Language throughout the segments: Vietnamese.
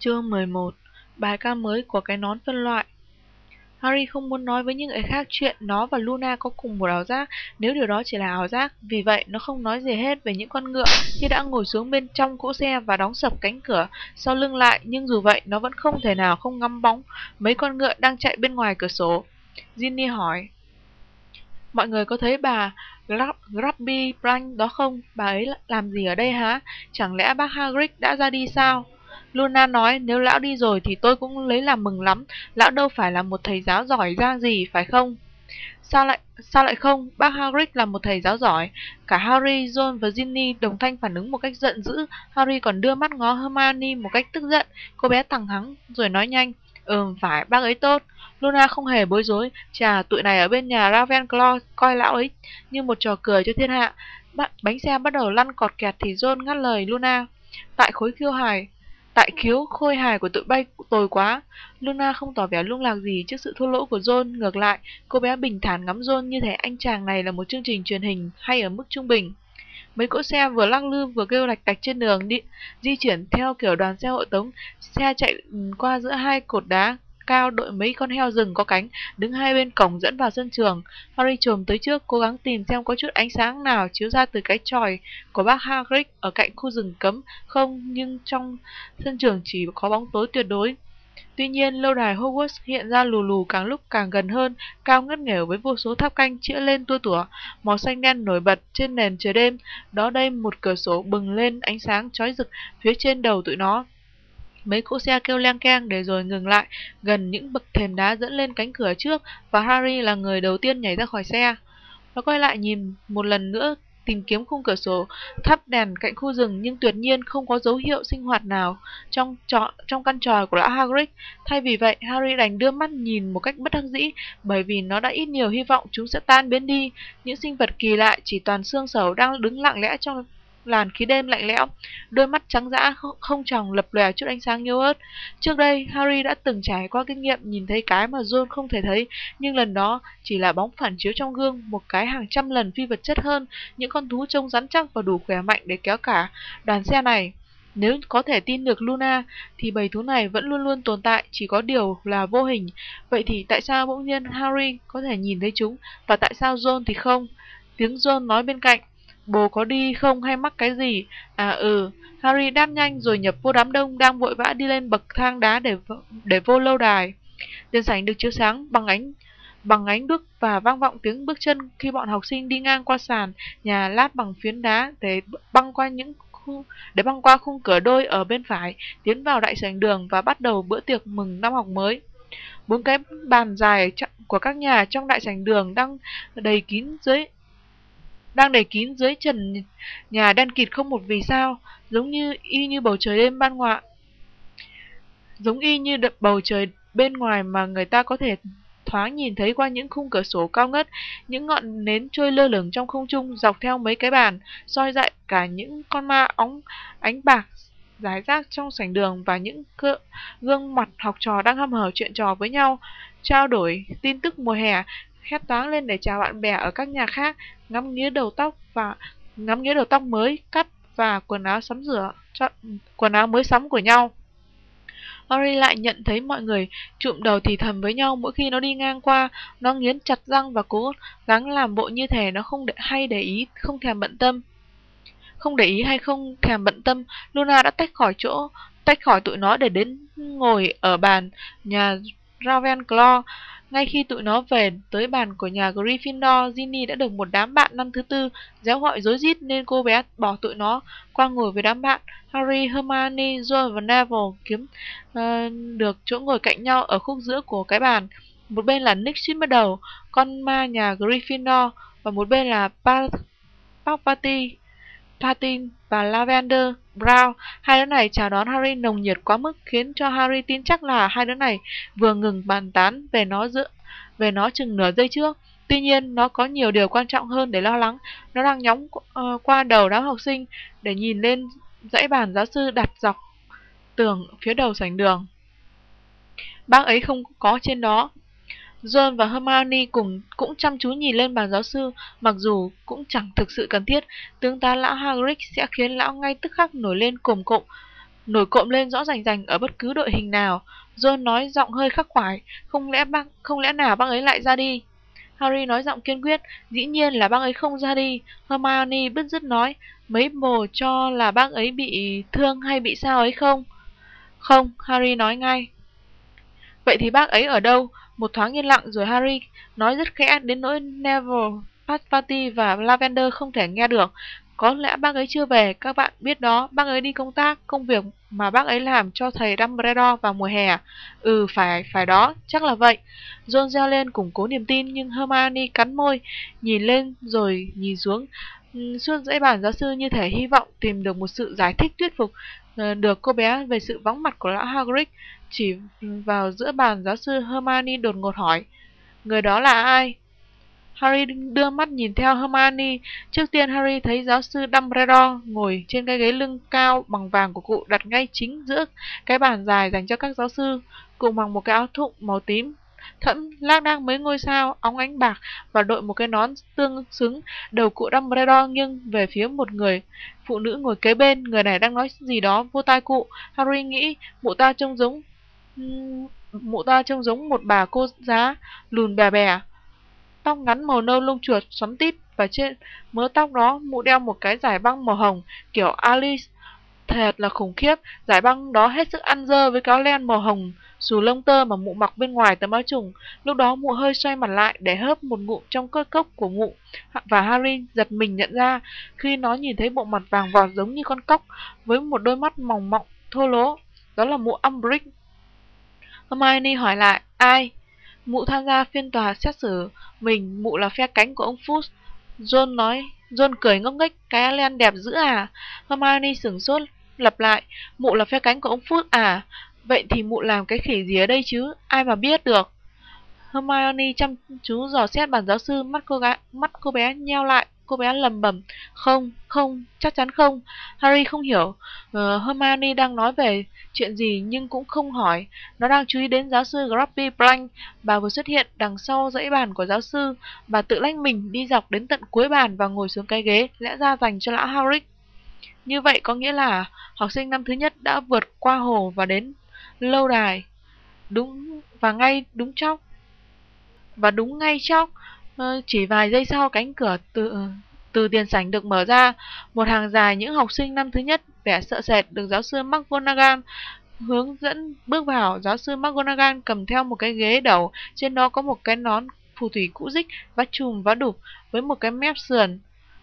Chương 11 Bài ca mới của cái nón phân loại Harry không muốn nói với những người khác chuyện nó và Luna có cùng một ảo giác nếu điều đó chỉ là ảo giác. Vì vậy, nó không nói gì hết về những con ngựa khi đã ngồi xuống bên trong cỗ xe và đóng sập cánh cửa sau lưng lại. Nhưng dù vậy, nó vẫn không thể nào không ngắm bóng mấy con ngựa đang chạy bên ngoài cửa sổ. Ginny hỏi, Mọi người có thấy bà Grubby Branch đó không? Bà ấy làm gì ở đây hả? Chẳng lẽ bác Hagrid đã ra đi sao? Luna nói nếu lão đi rồi thì tôi cũng lấy làm mừng lắm, lão đâu phải là một thầy giáo giỏi giang gì, phải không? Sao lại sao lại không? Bác Hagrid là một thầy giáo giỏi. Cả Harry, Ron và Ginny đồng thanh phản ứng một cách giận dữ. Harry còn đưa mắt ngó Hermione một cách tức giận. Cô bé thẳng hắng rồi nói nhanh. Ừm, phải, bác ấy tốt. Luna không hề bối rối. Chà, tụi này ở bên nhà Ravenclaw coi lão ấy như một trò cười cho thiên hạ. Bánh xe bắt đầu lăn cọt kẹt thì John ngắt lời Luna. Tại khối khiêu hài, Tại khiếu khôi hài của tụi bay tồi quá. Luna không tỏ vẻ lung lạc gì trước sự thua lỗ của John. Ngược lại, cô bé bình thản ngắm John như thể anh chàng này là một chương trình truyền hình hay ở mức trung bình. Mấy cỗ xe vừa lắc lư vừa kêu lạch cạch trên đường đi, di chuyển theo kiểu đoàn xe hội tống. Xe chạy qua giữa hai cột đá cao đội mấy con heo rừng có cánh đứng hai bên cổng dẫn vào sân trường. Harry trồm tới trước cố gắng tìm xem có chút ánh sáng nào chiếu ra từ cái tròi của bác Hagrid ở cạnh khu rừng cấm không nhưng trong sân trường chỉ có bóng tối tuyệt đối. Tuy nhiên, lâu đài Hogwarts hiện ra lù lù càng lúc càng gần hơn, cao ngất nghèo với vô số tháp canh chĩa lên tua tủa, màu xanh đen nổi bật trên nền trời đêm. Đó đây một cửa sổ bừng lên ánh sáng chói rực phía trên đầu tụi nó. Mấy cỗ xe kêu leng keng để rồi ngừng lại gần những bậc thềm đá dẫn lên cánh cửa trước và Harry là người đầu tiên nhảy ra khỏi xe. Nó quay lại nhìn một lần nữa tìm kiếm khung cửa sổ thắp đèn cạnh khu rừng nhưng tuyệt nhiên không có dấu hiệu sinh hoạt nào trong trọ, trong căn tròi của lão Hagrid. Thay vì vậy, Harry đành đưa mắt nhìn một cách bất đắc dĩ bởi vì nó đã ít nhiều hy vọng chúng sẽ tan biến đi. Những sinh vật kỳ lạ chỉ toàn xương sầu đang đứng lặng lẽ trong làn khí đêm lạnh lẽo, đôi mắt trắng dã không tròng lập lòe chút ánh sáng yếu ớt. Trước đây, Harry đã từng trải qua kinh nghiệm nhìn thấy cái mà John không thể thấy, nhưng lần đó chỉ là bóng phản chiếu trong gương, một cái hàng trăm lần phi vật chất hơn, những con thú trông rắn chắc và đủ khỏe mạnh để kéo cả đoàn xe này. Nếu có thể tin được Luna, thì bầy thú này vẫn luôn luôn tồn tại, chỉ có điều là vô hình. Vậy thì tại sao bỗng nhiên Harry có thể nhìn thấy chúng, và tại sao John thì không? Tiếng John nói bên cạnh, Bố có đi không hay mắc cái gì? À ừ, Harry đáp nhanh rồi nhập vô đám đông đang vội vã đi lên bậc thang đá để để vô lâu đài. Tiền sảnh được chiếu sáng bằng ánh bằng ánh đuốc và vang vọng tiếng bước chân khi bọn học sinh đi ngang qua sàn nhà lát bằng phiến đá để băng qua những khu để băng qua khung cửa đôi ở bên phải tiến vào đại sảnh đường và bắt đầu bữa tiệc mừng năm học mới bốn cái bàn dài của các nhà trong đại sảnh đường đang đầy kín dưới đang đầy kín dưới trần nhà đen kịt không một vì sao, giống như y như bầu trời đêm ban ngoại. Giống y như đập bầu trời bên ngoài mà người ta có thể thoáng nhìn thấy qua những khung cửa sổ cao ngất, những ngọn nến trôi lơ lửng trong không trung dọc theo mấy cái bàn, soi dại cả những con ma óng ánh bạc rải rác trong sảnh đường và những cơ, gương mặt học trò đang hâm hở chuyện trò với nhau, trao đổi tin tức mùa hè, hét toáng lên để chào bạn bè ở các nhà khác, ngắm nghía đầu tóc và ngắm nghía đầu tóc mới cắt và quần áo sắm rửa, cho, quần áo mới sắm của nhau. Harry lại nhận thấy mọi người trụm đầu thì thầm với nhau mỗi khi nó đi ngang qua, nó nghiến chặt răng và cố gắng làm bộ như thể nó không để, hay để ý, không thèm bận tâm. Không để ý hay không thèm bận tâm, Luna đã tách khỏi chỗ, tách khỏi tụi nó để đến ngồi ở bàn nhà Ravenclaw. Ngay khi tụi nó về tới bàn của nhà Gryffindor, Ginny đã được một đám bạn năm thứ tư réo gọi rối rít nên cô bé bỏ tụi nó qua ngồi với đám bạn. Harry, Hermione, Ron và Neville kiếm uh, được chỗ ngồi cạnh nhau ở khúc giữa của cái bàn. Một bên là Nick suýt đầu, con ma nhà Gryffindor, và một bên là Palpatine, Patin và Lavender Brown. Hai đứa này chào đón Harry nồng nhiệt quá mức khiến cho Harry tin chắc là hai đứa này vừa ngừng bàn tán về nó giữa về nó chừng nửa giây trước. Tuy nhiên, nó có nhiều điều quan trọng hơn để lo lắng. Nó đang nhóng uh, qua đầu đám học sinh để nhìn lên dãy bàn giáo sư đặt dọc tường phía đầu sảnh đường. Bác ấy không có trên đó. John và Hermione cùng cũng chăm chú nhìn lên bàn giáo sư, mặc dù cũng chẳng thực sự cần thiết, tướng tá lão Hagrid sẽ khiến lão ngay tức khắc nổi lên cồm cộm nổi cộm lên rõ rành rành ở bất cứ đội hình nào. John nói giọng hơi khắc khoải, không lẽ bác, không lẽ nào bác ấy lại ra đi? Harry nói giọng kiên quyết, dĩ nhiên là bác ấy không ra đi. Hermione bứt rứt nói, mấy bồ cho là bác ấy bị thương hay bị sao ấy không? Không, Harry nói ngay. Vậy thì bác ấy ở đâu? Một thoáng yên lặng rồi Harry nói rất khẽ đến nỗi Neville, Passeparty và Lavender không thể nghe được. Có lẽ bác ấy chưa về, các bạn biết đó, bác ấy đi công tác, công việc mà bác ấy làm cho thầy Dumbledore vào mùa hè. Ừ, phải, phải đó, chắc là vậy. John reo lên củng cố niềm tin nhưng Hermione cắn môi, nhìn lên rồi nhìn xuống. Ừ, Xuân dãy bản giáo sư như thể hy vọng tìm được một sự giải thích thuyết phục ờ, được cô bé về sự vắng mặt của lão Hagrid. Chỉ vào giữa bàn giáo sư Hermione đột ngột hỏi, người đó là ai? Harry đưa mắt nhìn theo Hermione. Trước tiên Harry thấy giáo sư Dumbledore ngồi trên cái ghế lưng cao bằng vàng của cụ đặt ngay chính giữa cái bàn dài dành cho các giáo sư. cùng bằng một cái áo thụng màu tím thẫm lác đang mấy ngôi sao óng ánh bạc và đội một cái nón tương xứng đầu cụ Dumbledore nghiêng về phía một người phụ nữ ngồi kế bên người này đang nói gì đó vô tai cụ Harry nghĩ mụ ta trông giống mụ ta trông giống một bà cô giá lùn bè bè tóc ngắn màu nâu lông chuột xoắn tít và trên mớ tóc đó mụ đeo một cái giải băng màu hồng kiểu Alice. Thật là khủng khiếp, giải băng đó hết sức ăn dơ với cáo len màu hồng, dù lông tơ mà mụ mặc bên ngoài tấm áo trùng. Lúc đó mụ hơi xoay mặt lại để hớp một ngụm trong cơ cốc của mụ. Và Harry giật mình nhận ra khi nó nhìn thấy bộ mặt vàng vọt giống như con cóc với một đôi mắt mỏng mọng, thô lỗ. Đó là mụ Umbridge. Hermione hỏi lại, ai? Mụ tham gia phiên tòa xét xử mình, mụ là phe cánh của ông Fuchs. John nói, John cười ngốc nghếch, cái Allen đẹp dữ à? Hermione sửng sốt, lặp lại, mụ là phe cánh của ông Fuchs à? Vậy thì mụ làm cái khỉ gì ở đây chứ? Ai mà biết được? Hermione chăm chú dò xét bản giáo sư, mắt cô gái, mắt cô bé nheo lại, cô bé lầm bầm, không, không, chắc chắn không. Harry không hiểu uh, Hermione đang nói về chuyện gì nhưng cũng không hỏi. Nó đang chú ý đến giáo sư Grumpy Blank. Bà vừa xuất hiện đằng sau dãy bàn của giáo sư. Bà tự lách mình đi dọc đến tận cuối bàn và ngồi xuống cái ghế lẽ ra dành cho lão Harry. Như vậy có nghĩa là học sinh năm thứ nhất đã vượt qua hồ và đến lâu đài. Đúng và ngay đúng chóc. Và đúng ngay chóc, Ờ, chỉ vài giây sau cánh cửa từ ừ, từ tiền sảnh được mở ra, một hàng dài những học sinh năm thứ nhất vẻ sợ sệt được giáo sư McGonagall hướng dẫn bước vào. Giáo sư McGonagall cầm theo một cái ghế đầu, trên đó có một cái nón phù thủy cũ rích vắt chùm vá đục với một cái mép sườn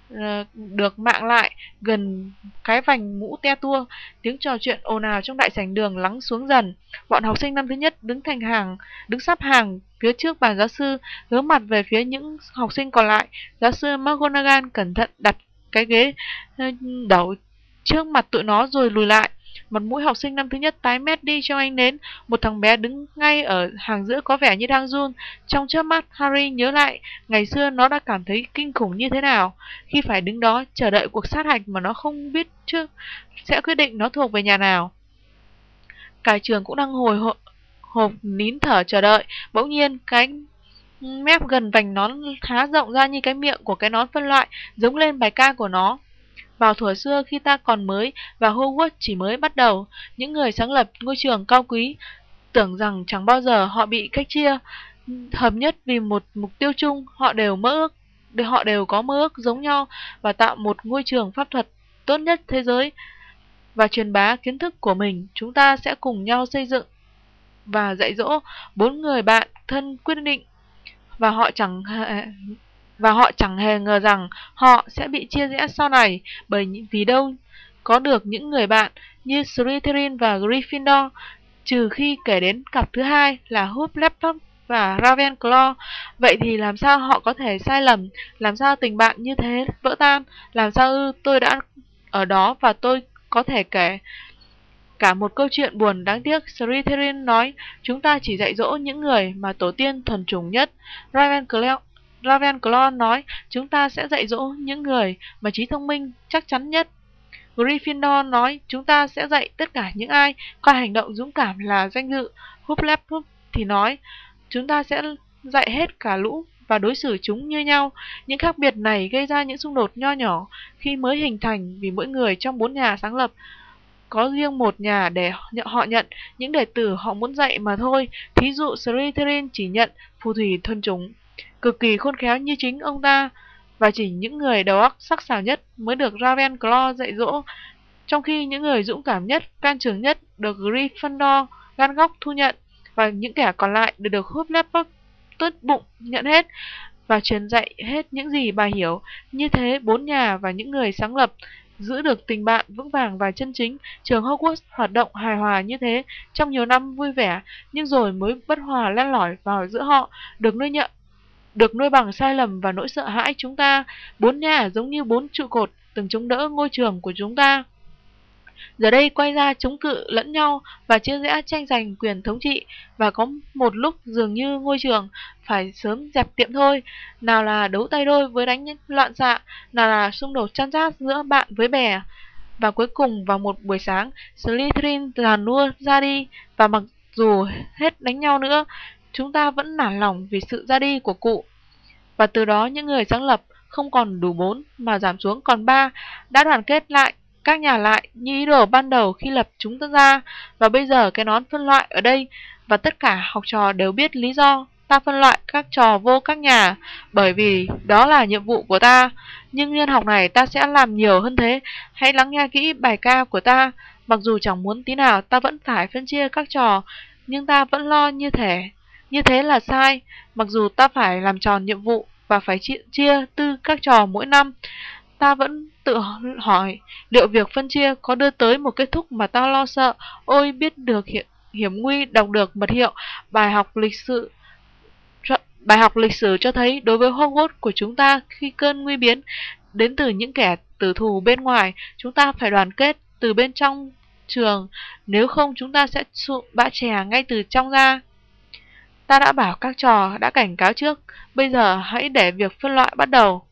Ờ, được mạng lại gần cái vành mũ te tua. Tiếng trò chuyện ồn ào trong đại sảnh đường lắng xuống dần. Bọn học sinh năm thứ nhất đứng thành hàng, đứng sắp hàng phía trước bàn giáo sư, hướng mặt về phía những học sinh còn lại. Giáo sư McGonagall cẩn thận đặt cái ghế ờ, đầu trước mặt tụi nó rồi lùi lại một mũi học sinh năm thứ nhất tái mét đi trong anh nến. Một thằng bé đứng ngay ở hàng giữa có vẻ như đang run. Trong chớp mắt, harry nhớ lại, ngày xưa nó đã cảm thấy kinh khủng như thế nào. Khi phải đứng đó chờ đợi cuộc sát hạch mà nó không biết trước, sẽ quyết định nó thuộc về nhà nào. Cả trường cũng đang hồi hộp hộp nín thở chờ đợi. Bỗng nhiên, cái mép gần vành nón há rộng ra như cái miệng của cái nón phân loại, giống lên bài ca của nó vào thuở xưa khi ta còn mới và Hogwarts chỉ mới bắt đầu, những người sáng lập ngôi trường cao quý tưởng rằng chẳng bao giờ họ bị cách chia. Hợp nhất vì một mục tiêu chung, họ đều mơ ước, họ đều có mơ ước giống nhau và tạo một ngôi trường pháp thuật tốt nhất thế giới và truyền bá kiến thức của mình. Chúng ta sẽ cùng nhau xây dựng và dạy dỗ bốn người bạn thân quyết định và họ chẳng và họ chẳng hề ngờ rằng họ sẽ bị chia rẽ sau này bởi vì đâu có được những người bạn như Slytherin và Gryffindor, trừ khi kể đến cặp thứ hai là Hufflepuff và Ravenclaw. Vậy thì làm sao họ có thể sai lầm? Làm sao tình bạn như thế vỡ tan? Làm sao ư tôi đã ở đó và tôi có thể kể cả một câu chuyện buồn đáng tiếc. Slytherin nói chúng ta chỉ dạy dỗ những người mà tổ tiên thuần chủng nhất. Ravenclaw Ravenclaw nói chúng ta sẽ dạy dỗ những người mà trí thông minh chắc chắn nhất. Gryffindor nói chúng ta sẽ dạy tất cả những ai coi hành động dũng cảm là danh dự. Hufflepuff thì nói chúng ta sẽ dạy hết cả lũ và đối xử chúng như nhau. Những khác biệt này gây ra những xung đột nho nhỏ khi mới hình thành vì mỗi người trong bốn nhà sáng lập có riêng một nhà để họ nhận những đệ tử họ muốn dạy mà thôi. Thí dụ Slytherin chỉ nhận phù thủy thuần chủng, cực kỳ khôn khéo như chính ông ta, và chỉ những người đầu óc sắc sảo nhất mới được Ravenclaw dạy dỗ, trong khi những người dũng cảm nhất, can trường nhất được Gryffindor gan góc thu nhận, và những kẻ còn lại đều được Hufflepuff tốt bụng nhận hết và truyền dạy hết những gì bà hiểu. Như thế, bốn nhà và những người sáng lập giữ được tình bạn vững vàng và chân chính. Trường Hogwarts hoạt động hài hòa như thế trong nhiều năm vui vẻ, nhưng rồi mới bất hòa len lỏi vào giữa họ, được nuôi nhận được nuôi bằng sai lầm và nỗi sợ hãi chúng ta. Bốn nhà giống như bốn trụ cột từng chống đỡ ngôi trường của chúng ta. Giờ đây quay ra chống cự lẫn nhau và chia rẽ tranh giành quyền thống trị và có một lúc dường như ngôi trường phải sớm dẹp tiệm thôi. Nào là đấu tay đôi với đánh loạn xạ, nào là xung đột chăn rác giữa bạn với bè. Và cuối cùng vào một buổi sáng, Slytherin giàn nua ra đi và mặc dù hết đánh nhau nữa, chúng ta vẫn nản lòng vì sự ra đi của cụ. Và từ đó những người sáng lập không còn đủ bốn mà giảm xuống còn ba đã đoàn kết lại, các nhà lại như ý đồ ban đầu khi lập chúng ta ra. Và bây giờ cái nón phân loại ở đây và tất cả học trò đều biết lý do ta phân loại các trò vô các nhà, bởi vì đó là nhiệm vụ của ta. Nhưng liên học này ta sẽ làm nhiều hơn thế. Hãy lắng nghe kỹ bài ca của ta. Mặc dù chẳng muốn tí nào ta vẫn phải phân chia các trò, nhưng ta vẫn lo như thể như thế là sai mặc dù ta phải làm tròn nhiệm vụ và phải chia, chia tư các trò mỗi năm ta vẫn tự hỏi liệu việc phân chia có đưa tới một kết thúc mà ta lo sợ. Ôi biết được hiểm, hiểm nguy đọc được mật hiệu bài học lịch sử bài học lịch sử cho thấy đối với Hogwarts của chúng ta khi cơn nguy biến đến từ những kẻ tử thù bên ngoài, chúng ta phải đoàn kết từ bên trong trường, nếu không chúng ta sẽ sụn bã chè ngay từ trong ra. Ta đã bảo các trò đã cảnh cáo trước, bây giờ hãy để việc phân loại bắt đầu.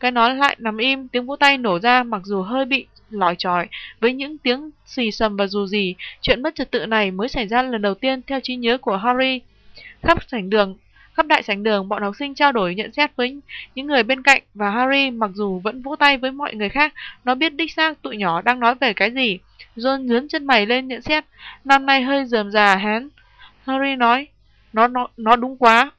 Cái nón lại nằm im, tiếng vỗ tay nổ ra mặc dù hơi bị lòi tròi với những tiếng xì sầm và dù gì. Chuyện mất trật tự này mới xảy ra lần đầu tiên theo trí nhớ của Harry. Khắp sảnh đường, khắp đại sảnh đường, bọn học sinh trao đổi nhận xét với những người bên cạnh và Harry mặc dù vẫn vỗ tay với mọi người khác, nó biết đích xác tụi nhỏ đang nói về cái gì. John nhướng chân mày lên nhận xét, năm nay hơi dườm già hén. Harry nói, nó nó nó đúng quá,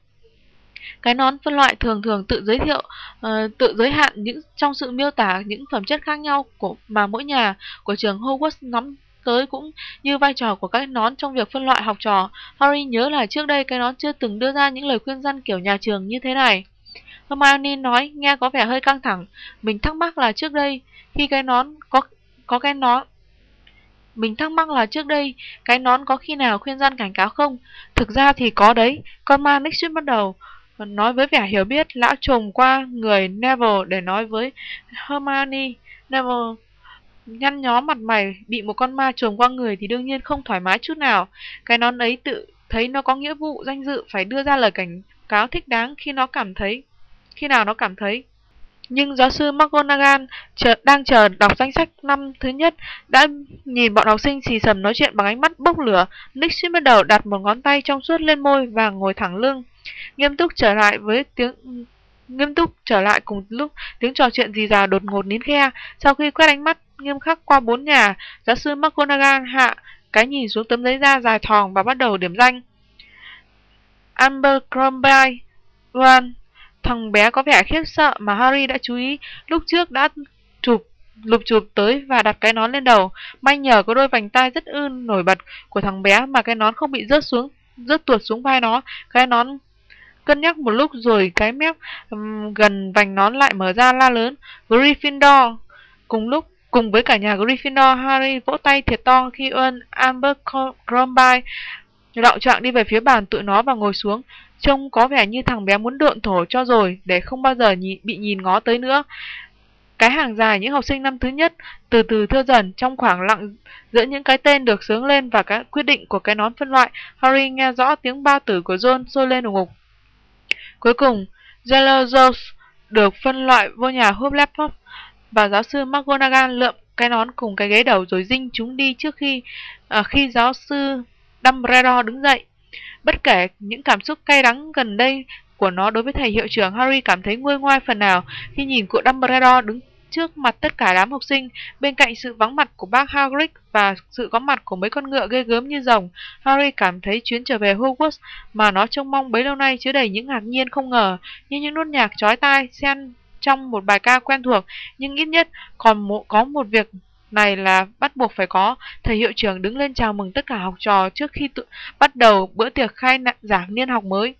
cái nón phân loại thường thường tự giới thiệu, uh, tự giới hạn những trong sự miêu tả những phẩm chất khác nhau của mà mỗi nhà của trường Hogwarts nắm tới cũng như vai trò của các nón trong việc phân loại học trò. Harry nhớ là trước đây cái nón chưa từng đưa ra những lời khuyên răn kiểu nhà trường như thế này. Hermione nói nghe có vẻ hơi căng thẳng. Mình thắc mắc là trước đây khi cái nón có có cái nón mình thắc mắc là trước đây cái nón có khi nào khuyên gian cảnh cáo không? Thực ra thì có đấy. Con ma Nixon bắt đầu ờ, nói với vẻ hiểu biết, lão trùng qua người Neville để nói với Hermione. Neville nhăn nhó mặt mày, bị một con ma trồm qua người thì đương nhiên không thoải mái chút nào. Cái nón ấy tự thấy nó có nghĩa vụ danh dự phải đưa ra lời cảnh cáo thích đáng khi nó cảm thấy khi nào nó cảm thấy nhưng giáo sư McGonagall chờ, đang chờ đọc danh sách năm thứ nhất đã nhìn bọn học sinh xì sầm nói chuyện bằng ánh mắt bốc lửa. Nick suýt bắt đầu đặt một ngón tay trong suốt lên môi và ngồi thẳng lưng. Nghiêm túc trở lại với tiếng nghiêm túc trở lại cùng lúc tiếng trò chuyện gì rào đột ngột nín khe. Sau khi quét ánh mắt nghiêm khắc qua bốn nhà giáo sư McGonagall hạ cái nhìn xuống tấm giấy da dài thòng và bắt đầu điểm danh. Amber Crombie one thằng bé có vẻ khiếp sợ mà Harry đã chú ý. Lúc trước đã chụp lục chụp tới và đặt cái nón lên đầu. May nhờ có đôi vành tai rất ư nổi bật của thằng bé mà cái nón không bị rớt xuống rớt tuột xuống vai nó. Cái nón Cân nhắc một lúc rồi cái mép um, gần vành nón lại mở ra la lớn. Gryffindor. Cùng lúc cùng với cả nhà Gryffindor, Harry vỗ tay thiệt to khi ơn Amber Crombie lạo trạng đi về phía bàn tụi nó và ngồi xuống. Trông có vẻ như thằng bé muốn đượn thổ cho rồi để không bao giờ nhị, bị nhìn ngó tới nữa. Cái hàng dài những học sinh năm thứ nhất từ từ thưa dần trong khoảng lặng giữa những cái tên được sướng lên và các quyết định của cái nón phân loại. Harry nghe rõ tiếng bao tử của John sôi lên ủng ngục. Cuối cùng, Zeller được phân loại vô nhà Hufflepuff và giáo sư McGonagall lượm cái nón cùng cái ghế đầu rồi dinh chúng đi trước khi à, khi giáo sư Dumbledore đứng dậy. Bất kể những cảm xúc cay đắng gần đây của nó đối với thầy hiệu trưởng Harry cảm thấy nguôi ngoai phần nào khi nhìn cụ Dumbledore đứng trước mặt tất cả đám học sinh, bên cạnh sự vắng mặt của bác Hagrid và sự có mặt của mấy con ngựa ghê gớm như rồng, Harry cảm thấy chuyến trở về Hogwarts mà nó trông mong bấy lâu nay chứa đầy những ngạc nhiên không ngờ, như những nốt nhạc chói tai xen trong một bài ca quen thuộc, nhưng ít nhất còn có một việc này là bắt buộc phải có. Thầy hiệu trưởng đứng lên chào mừng tất cả học trò trước khi tự bắt đầu bữa tiệc khai giảng niên học mới.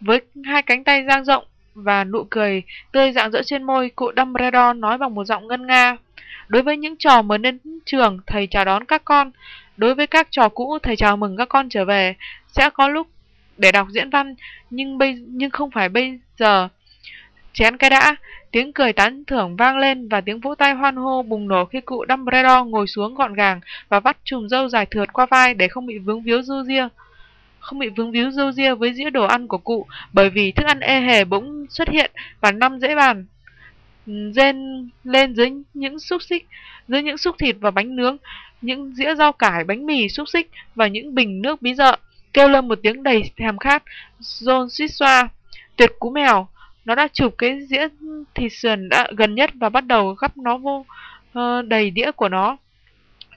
Với hai cánh tay dang rộng và nụ cười tươi rạng rỡ trên môi, cụ Dumbledore nói bằng một giọng ngân nga. Đối với những trò mới đến trường, thầy chào đón các con. Đối với các trò cũ, thầy chào mừng các con trở về. Sẽ có lúc để đọc diễn văn, nhưng bây nhưng không phải bây giờ. Chén cái đã, tiếng cười tán thưởng vang lên và tiếng vỗ tay hoan hô bùng nổ khi cụ Dumbledore ngồi xuống gọn gàng và vắt chùm râu dài thượt qua vai để không bị vướng víu dư ria. Không bị vướng víu râu ria với dĩa đồ ăn của cụ bởi vì thức ăn ê hề bỗng xuất hiện và năm dễ bàn. Rên lên dưới những xúc xích dưới những xúc thịt và bánh nướng những dĩa rau cải bánh mì xúc xích và những bình nước bí dợ kêu lên một tiếng đầy thèm khát. John suýt xoa tuyệt cú mèo nó đã chụp cái dĩa thịt sườn đã gần nhất và bắt đầu gắp nó vô uh, đầy đĩa của nó.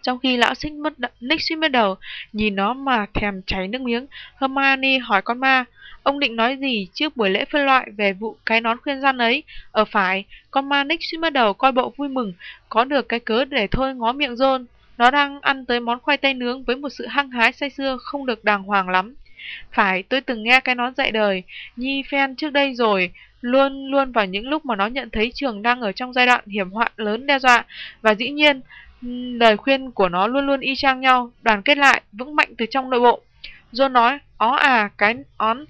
Trong khi lão xích mất Nick suýt mất đầu nhìn nó mà thèm cháy nước miếng Hermione hỏi con ma ông định nói gì trước buổi lễ phân loại về vụ cái nón khuyên gian ấy? Ở phải. Con ma Nick suýt mất đầu coi bộ vui mừng có được cái cớ để thôi ngó miệng rôn nó đang ăn tới món khoai tây nướng với một sự hăng hái say sưa không được đàng hoàng lắm. Phải tôi từng nghe cái nón dạy đời nhi phen trước đây rồi luôn luôn vào những lúc mà nó nhận thấy trường đang ở trong giai đoạn hiểm họa lớn đe dọa. Và dĩ nhiên, lời khuyên của nó luôn luôn y chang nhau, đoàn kết lại, vững mạnh từ trong nội bộ. John nói, ó à cái ón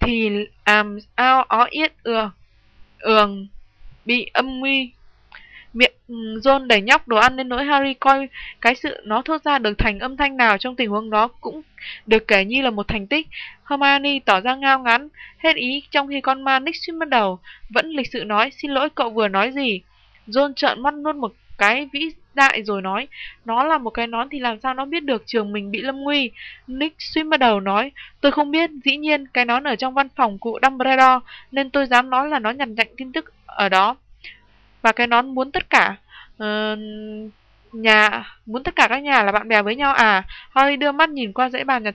thì àm ao, ó yết ừa, ường bị âm nguy miệng ừ, john đẩy nhóc đồ ăn nên nỗi harry coi cái sự nó thốt ra được thành âm thanh nào trong tình huống đó cũng được kể như là một thành tích. Hermione tỏ ra ngao ngán, hết ý trong khi con ma nick suýt bắt đầu, vẫn lịch sự nói, xin lỗi, cậu vừa nói gì? John trợn mắt luôn một cái vĩ đại rồi nói, nó là một cái nón thì làm sao nó biết được trường mình bị lâm nguy? Nick suy bắt đầu nói, tôi không biết, dĩ nhiên cái nón ở trong văn phòng cụ dumbledore, nên tôi dám nói là nó nhằn nhạnh tin tức ở đó và cái nón muốn tất cả uh, nhà muốn tất cả các nhà là bạn bè với nhau à? Harry đưa mắt nhìn qua dãy bàn nhà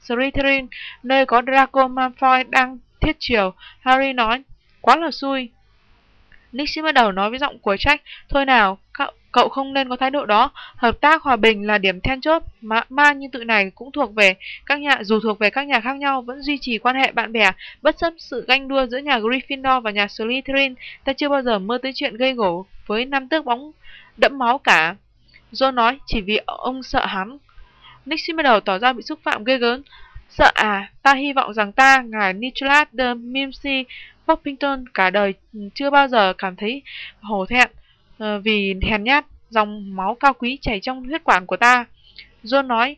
Slytherin nơi có Draco Malfoy đang thiết chiều Harry nói quá là xui. Nick bắt đầu nói với giọng của trách thôi nào cậu, cậu không nên có thái độ đó hợp tác hòa bình là điểm then chốt Ma, ma như tự này cũng thuộc về các nhà dù thuộc về các nhà khác nhau vẫn duy trì quan hệ bạn bè bất chấp sự ganh đua giữa nhà Gryffindor và nhà Slytherin ta chưa bao giờ mơ tới chuyện gây gổ với năm tước bóng đẫm máu cả John nói chỉ vì ông sợ hắn. Nick bắt đầu tỏ ra bị xúc phạm ghê gớm. Sợ à, ta hy vọng rằng ta, ngài Nicholas de Mimsy Poppington cả đời chưa bao giờ cảm thấy hổ thẹn Ờ, vì hèn nhát dòng máu cao quý chảy trong huyết quản của ta. John nói,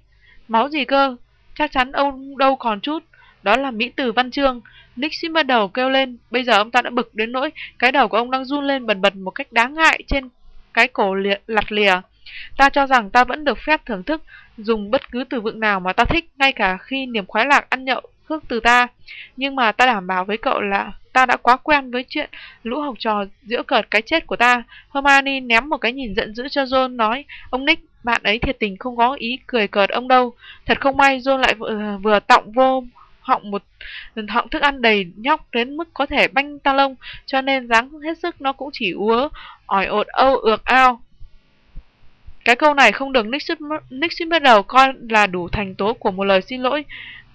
máu gì cơ? Chắc chắn ông đâu còn chút. Đó là Mỹ Từ Văn Chương. Nick xin bắt đầu kêu lên. Bây giờ ông ta đã bực đến nỗi cái đầu của ông đang run lên bần bật một cách đáng ngại trên cái cổ lìa, lặt lìa. Ta cho rằng ta vẫn được phép thưởng thức, dùng bất cứ từ vựng nào mà ta thích, ngay cả khi niềm khoái lạc ăn nhậu khước từ ta. Nhưng mà ta đảm bảo với cậu là ta đã quá quen với chuyện lũ học trò giữa cợt cái chết của ta. Hermione ném một cái nhìn giận dữ cho John nói, ông Nick, bạn ấy thiệt tình không có ý cười cợt ông đâu. Thật không may John lại vừa, ờ, vừa tọng vô họng một họng thức ăn đầy nhóc đến mức có thể banh ta lông, cho nên dáng hết sức nó cũng chỉ úa, ỏi ột âu ược ao. Cái câu này không được Nick xin Nick Nixon bắt đầu coi là đủ thành tố của một lời xin lỗi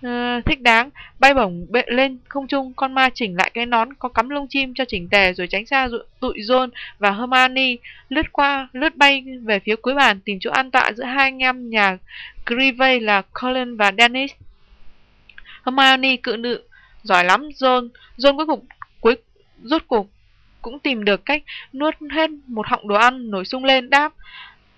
uh, thích đáng. Bay bổng bệ lên không trung, con ma chỉnh lại cái nón có cắm lông chim cho chỉnh tề rồi tránh xa tụi John và Hermione lướt qua, lướt bay về phía cuối bàn tìm chỗ an tọa giữa hai anh em nhà Grivey là Colin và Dennis. Hermione cự nữ, giỏi lắm John. John cuối cùng cuối rốt cuộc cũng tìm được cách nuốt hết một họng đồ ăn nổi sung lên đáp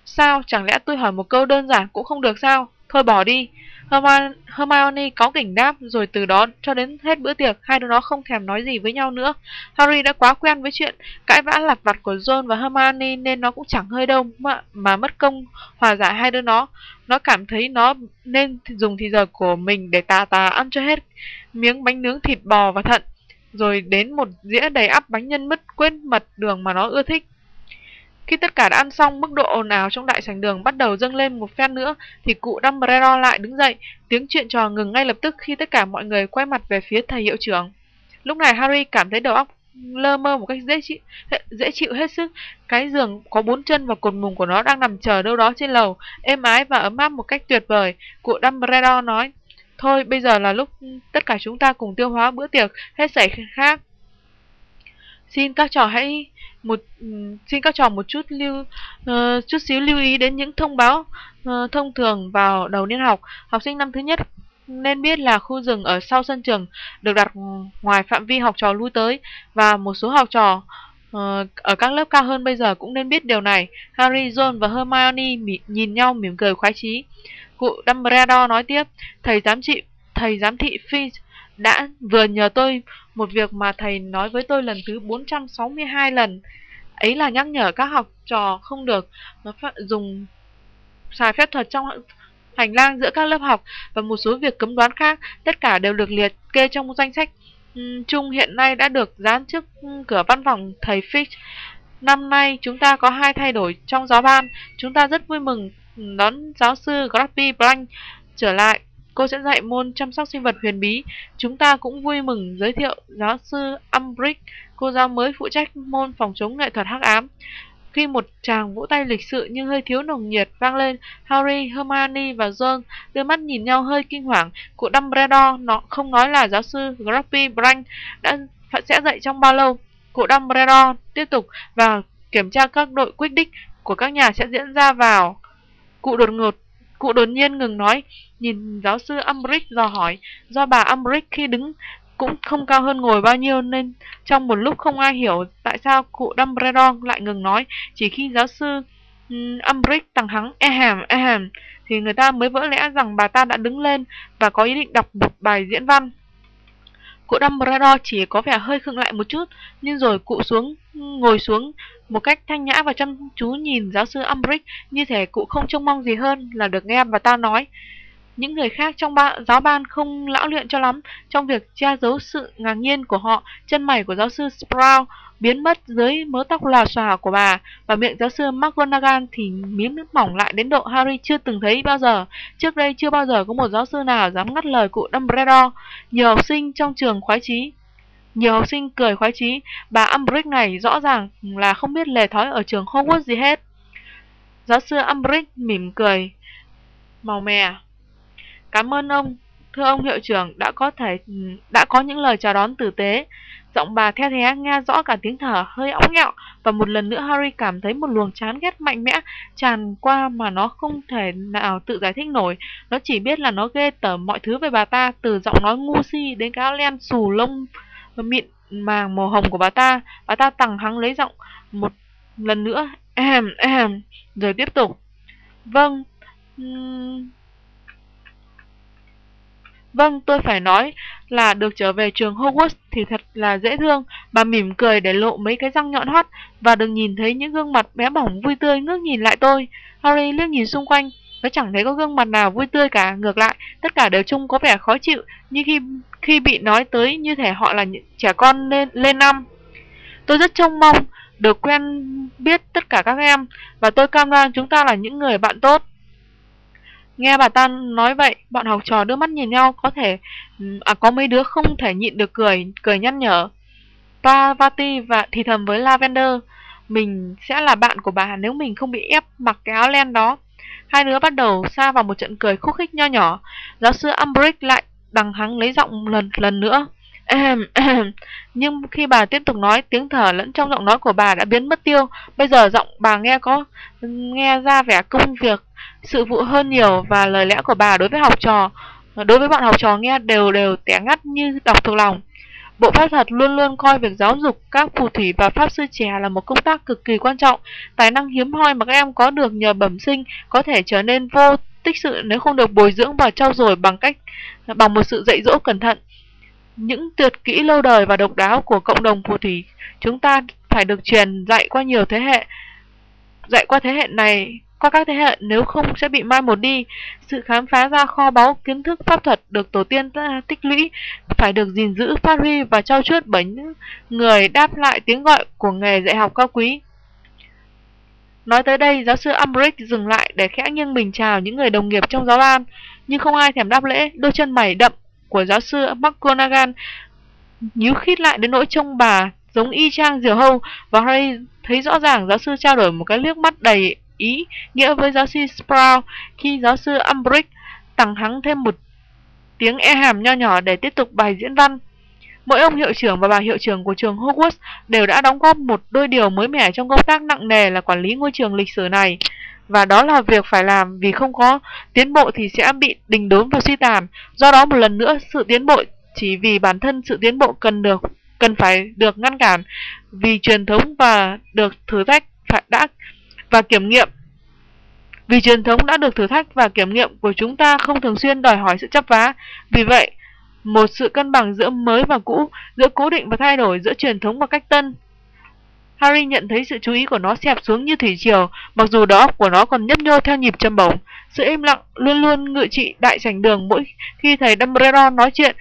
Sao, chẳng lẽ tôi hỏi một câu đơn giản cũng không được sao? Thôi bỏ đi. Hermione, Hermione có kỉnh đáp, rồi từ đó cho đến hết bữa tiệc, hai đứa nó không thèm nói gì với nhau nữa. Harry đã quá quen với chuyện cãi vã lặt vặt của John và Hermione nên nó cũng chẳng hơi đâu mà, mà mất công hòa giải hai đứa nó. Nó cảm thấy nó nên dùng thì giờ của mình để tà tà ăn cho hết miếng bánh nướng thịt bò và thận, rồi đến một dĩa đầy ắp bánh nhân mứt quên mật đường mà nó ưa thích. Khi tất cả đã ăn xong, mức độ ồn ào trong đại sảnh đường bắt đầu dâng lên một phen nữa, thì cụ Dumbledore lại đứng dậy, tiếng chuyện trò ngừng ngay lập tức khi tất cả mọi người quay mặt về phía thầy hiệu trưởng. Lúc này Harry cảm thấy đầu óc lơ mơ một cách dễ chịu, dễ chịu hết sức. Cái giường có bốn chân và cột mùng của nó đang nằm chờ đâu đó trên lầu, êm ái và ấm áp một cách tuyệt vời. Cụ Dumbledore nói, thôi bây giờ là lúc tất cả chúng ta cùng tiêu hóa bữa tiệc hết sảy khác. Xin các trò hãy một ừ, xin các trò một chút lưu uh, chút xíu lưu ý đến những thông báo uh, thông thường vào đầu niên học. Học sinh năm thứ nhất nên biết là khu rừng ở sau sân trường được đặt ngoài phạm vi học trò lui tới và một số học trò uh, ở các lớp cao hơn bây giờ cũng nên biết điều này. Harry, Ron và Hermione nhìn nhau mỉm cười khoái chí. Cụ Dumbledore nói tiếp, thầy giám trị, thầy giám thị Finch đã vừa nhờ tôi một việc mà thầy nói với tôi lần thứ 462 lần. Ấy là nhắc nhở các học trò không được dùng xài phép thuật trong hành lang giữa các lớp học và một số việc cấm đoán khác, tất cả đều được liệt kê trong danh sách chung hiện nay đã được dán trước cửa văn phòng thầy Fitch. Năm nay chúng ta có hai thay đổi trong giáo ban. Chúng ta rất vui mừng đón giáo sư Grappi Blank trở lại. Cô sẽ dạy môn chăm sóc sinh vật huyền bí. Chúng ta cũng vui mừng giới thiệu giáo sư Umbrick, cô giáo mới phụ trách môn phòng chống nghệ thuật hắc ám. Khi một chàng vỗ tay lịch sự nhưng hơi thiếu nồng nhiệt vang lên, Harry, Hermione và Ron đưa mắt nhìn nhau hơi kinh hoàng. Cụ Dumbledore nó không nói là giáo sư Grumpy Brank đã sẽ dạy trong bao lâu. Cụ Dumbledore tiếp tục và kiểm tra các đội quyết đích của các nhà sẽ diễn ra vào. Cụ đột ngột Cụ đột nhiên ngừng nói, nhìn giáo sư Umbridge dò hỏi, do bà Umbridge khi đứng cũng không cao hơn ngồi bao nhiêu nên trong một lúc không ai hiểu tại sao cụ Dumbledore lại ngừng nói. Chỉ khi giáo sư Umbridge tăng hắng ehem ehem thì người ta mới vỡ lẽ rằng bà ta đã đứng lên và có ý định đọc một bài diễn văn. Cụ Dumbledore chỉ có vẻ hơi khựng lại một chút, nhưng rồi cụ xuống ngồi xuống một cách thanh nhã và chăm chú nhìn giáo sư Umbridge như thể cụ không trông mong gì hơn là được nghe bà ta nói. Những người khác trong ba, giáo ban không lão luyện cho lắm trong việc che giấu sự ngạc nhiên của họ. Chân mày của giáo sư Sprout biến mất dưới mớ tóc lòa xòa của bà và miệng giáo sư McGonagall thì miếng nước mỏng lại đến độ Harry chưa từng thấy bao giờ. Trước đây chưa bao giờ có một giáo sư nào dám ngắt lời cụ Dumbledore. Nhiều học sinh trong trường khoái chí nhiều học sinh cười khoái chí, bà Umbridge này rõ ràng là không biết lề thói ở trường Hogwarts gì hết. Giáo sư Umbridge mỉm cười, màu mè. Cảm ơn ông, thưa ông hiệu trưởng đã có thể ừ, đã có những lời chào đón tử tế. Giọng bà theo thế nghe rõ cả tiếng thở hơi ống nghẹo và một lần nữa Harry cảm thấy một luồng chán ghét mạnh mẽ tràn qua mà nó không thể nào tự giải thích nổi. Nó chỉ biết là nó ghê tởm mọi thứ về bà ta, từ giọng nói ngu si đến cái áo len xù lông mịn màng màu hồng của bà ta. Bà ta tằng hắng lấy giọng một lần nữa, ehem, ehem, rồi tiếp tục. Vâng, Vâng, tôi phải nói là được trở về trường Hogwarts thì thật là dễ thương. Bà mỉm cười để lộ mấy cái răng nhọn hoắt và đừng nhìn thấy những gương mặt bé bỏng vui tươi ngước nhìn lại tôi. Harry liếc nhìn xung quanh, nó chẳng thấy có gương mặt nào vui tươi cả. Ngược lại, tất cả đều trông có vẻ khó chịu như khi khi bị nói tới như thể họ là những trẻ con lên lên năm. Tôi rất trông mong được quen biết tất cả các em và tôi cam đoan chúng ta là những người bạn tốt. Nghe bà ta nói vậy, bọn học trò đưa mắt nhìn nhau, có thể à có mấy đứa không thể nhịn được cười, cười nhăn nhở. Pavati và thì thầm với Lavender, mình sẽ là bạn của bà nếu mình không bị ép mặc cái áo len đó. Hai đứa bắt đầu xa vào một trận cười khúc khích nho nhỏ. Giáo sư Umbridge lại đằng hắng lấy giọng lần lần nữa. Nhưng khi bà tiếp tục nói, tiếng thở lẫn trong giọng nói của bà đã biến mất tiêu. Bây giờ giọng bà nghe có nghe ra vẻ công việc sự vụ hơn nhiều và lời lẽ của bà đối với học trò, đối với bọn học trò nghe đều đều tẻ ngắt như đọc thuộc lòng. Bộ pháp thuật luôn luôn coi việc giáo dục các phù thủy và pháp sư trẻ là một công tác cực kỳ quan trọng. Tài năng hiếm hoi mà các em có được nhờ bẩm sinh có thể trở nên vô tích sự nếu không được bồi dưỡng và trau dồi bằng cách bằng một sự dạy dỗ cẩn thận. Những tuyệt kỹ lâu đời và độc đáo của cộng đồng phù thủy chúng ta phải được truyền dạy qua nhiều thế hệ. Dạy qua thế hệ này qua các thế hệ nếu không sẽ bị mai một đi. Sự khám phá ra kho báu kiến thức pháp thuật được tổ tiên tích lũy phải được gìn giữ, phát huy và trao chuốt bởi những người đáp lại tiếng gọi của nghề dạy học cao quý. Nói tới đây, giáo sư Umbridge dừng lại để khẽ nghiêng mình chào những người đồng nghiệp trong giáo ban, nhưng không ai thèm đáp lễ. Đôi chân mày đậm của giáo sư McGonagall nhíu khít lại đến nỗi trông bà giống y chang diều hâu và Harry thấy rõ ràng giáo sư trao đổi một cái liếc mắt đầy ý nghĩa với giáo sư Sprout khi giáo sư Umbridge tặng hắn thêm một tiếng e hàm nho nhỏ để tiếp tục bài diễn văn. Mỗi ông hiệu trưởng và bà hiệu trưởng của trường Hogwarts đều đã đóng góp một đôi điều mới mẻ trong công tác nặng nề là quản lý ngôi trường lịch sử này. Và đó là việc phải làm vì không có tiến bộ thì sẽ bị đình đốn và suy tàn. Do đó một lần nữa sự tiến bộ chỉ vì bản thân sự tiến bộ cần được cần phải được ngăn cản vì truyền thống và được thử thách phải đã và kiểm nghiệm vì truyền thống đã được thử thách và kiểm nghiệm của chúng ta không thường xuyên đòi hỏi sự chấp vá. Vì vậy, một sự cân bằng giữa mới và cũ, giữa cố định và thay đổi, giữa truyền thống và cách tân. Harry nhận thấy sự chú ý của nó xẹp xuống như thủy triều, mặc dù đó của nó còn nhấp nhô theo nhịp châm bổng. Sự im lặng luôn luôn ngự trị đại sảnh đường mỗi khi thầy Dumbledore nói chuyện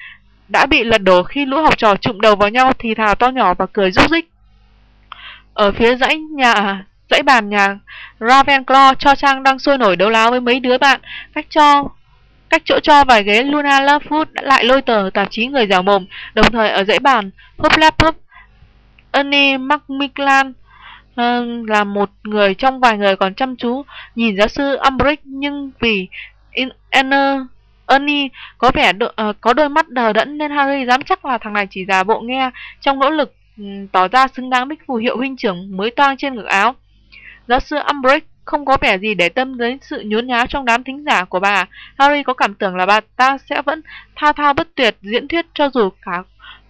đã bị lật đổ khi lũ học trò trụng đầu vào nhau thì thào to nhỏ và cười rúc rích. Ở phía dãy nhà dãy bàn nhà Ravenclaw cho Trang đang sôi nổi đấu láo với mấy đứa bạn, cách cho cách chỗ cho vài ghế Luna Lovewood đã lại lôi tờ tạp chí người giàu mồm, đồng thời ở dãy bàn Hufflepuff Ernie Macmillan uh, là một người trong vài người còn chăm chú nhìn giáo sư Umbridge nhưng vì Anna Ernie có vẻ đo, uh, ờ, có đôi mắt đờ đẫn nên Harry dám chắc là thằng này chỉ giả bộ nghe trong nỗ lực um, tỏ ra xứng đáng bích phù hiệu huynh trưởng mới toang trên ngực áo. Giáo sư Umbridge không có vẻ gì để tâm đến sự nhốn nháo trong đám thính giả của bà. Harry có cảm tưởng là bà ta sẽ vẫn thao thao bất tuyệt diễn thuyết cho dù cả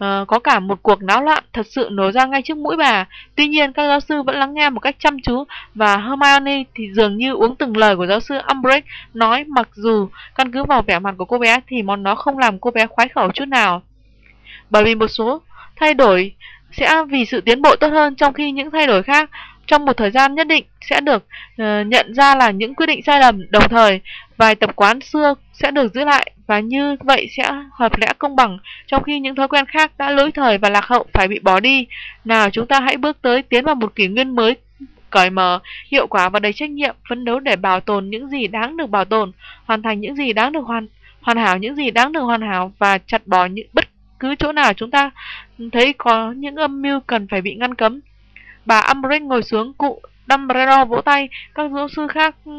uh, có cả một cuộc náo loạn thật sự nổ ra ngay trước mũi bà. Tuy nhiên, các giáo sư vẫn lắng nghe một cách chăm chú và Hermione thì dường như uống từng lời của giáo sư Umbridge nói mặc dù căn cứ vào vẻ mặt của cô bé thì món nó không làm cô bé khoái khẩu chút nào. Bởi vì một số thay đổi sẽ vì sự tiến bộ tốt hơn trong khi những thay đổi khác trong một thời gian nhất định sẽ được uh, nhận ra là những quyết định sai lầm đồng thời vài tập quán xưa sẽ được giữ lại và như vậy sẽ hợp lẽ công bằng trong khi những thói quen khác đã lỗi thời và lạc hậu phải bị bỏ đi. Nào chúng ta hãy bước tới tiến vào một kỷ nguyên mới cởi mở hiệu quả và đầy trách nhiệm phấn đấu để bảo tồn những gì đáng được bảo tồn hoàn thành những gì đáng được hoàn hoàn hảo những gì đáng được hoàn hảo và chặt bỏ những bất cứ chỗ nào chúng ta thấy có những âm mưu cần phải bị ngăn cấm. Bà Umbridge ngồi xuống, cụ Dumbledore vỗ tay, các giáo sư khác ừ,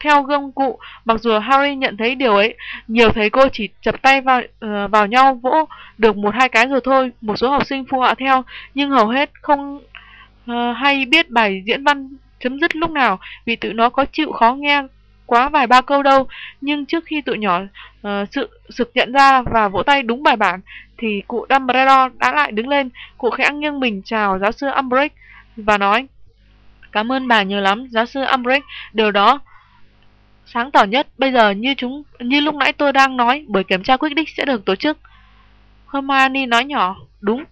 theo gương cụ. Mặc dù Harry nhận thấy điều ấy, nhiều thầy cô chỉ chập tay vào uh, vào nhau vỗ được một hai cái rồi thôi. Một số học sinh phụ họa theo, nhưng hầu hết không uh, hay biết bài diễn văn chấm dứt lúc nào vì tụi nó có chịu khó nghe quá vài ba câu đâu. Nhưng trước khi tụi nhỏ uh, sự sực nhận ra và vỗ tay đúng bài bản thì cụ Dumbledore đã lại đứng lên, cụ khẽ nghiêng mình chào giáo sư Umbridge và nói Cảm ơn bà nhiều lắm, giáo sư Umbridge, điều đó sáng tỏ nhất. Bây giờ như chúng như lúc nãy tôi đang nói, buổi kiểm tra quyết định sẽ được tổ chức. Hermione nói nhỏ, đúng,